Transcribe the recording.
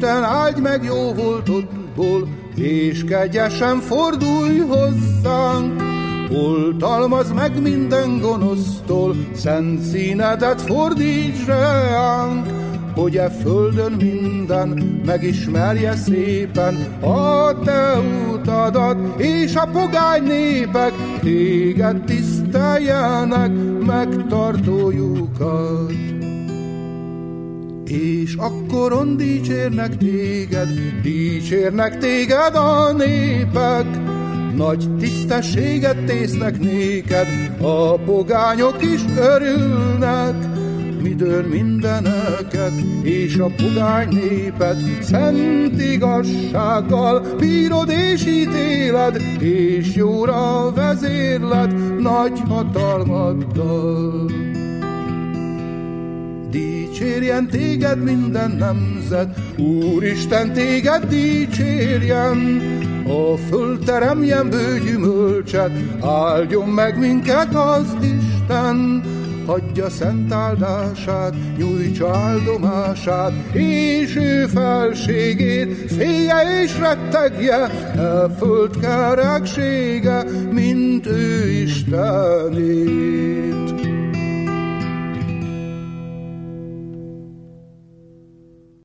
Isten áldj meg jó voltodból, és kegyesen fordulj hozzánk. Oltalmaz meg minden gonosztól, szent színedet fordíts reánk, hogy e földön minden megismerje szépen a te utadat, és a pogány népek téged tiszteljenek megtartójukat. És akkoron dicsérnek téged, dicsérnek téged a népek, nagy tisztességet tésznek néked, a pogányok is örülnek, midőn mindeneket, és a pogány népet szent igazsággal bírod és ítéled, és jóra vezérled nagy hatalmaddal. Dicsérjen téged minden nemzet, Úristen téged dicsérjen, a föld teremjen bőgyümölcset, áldjon meg minket az Isten, adja szent áldását, nyújtsa áldomását, és ő felségét félje és rettegje, e föld kereksége, mint ő Istenét.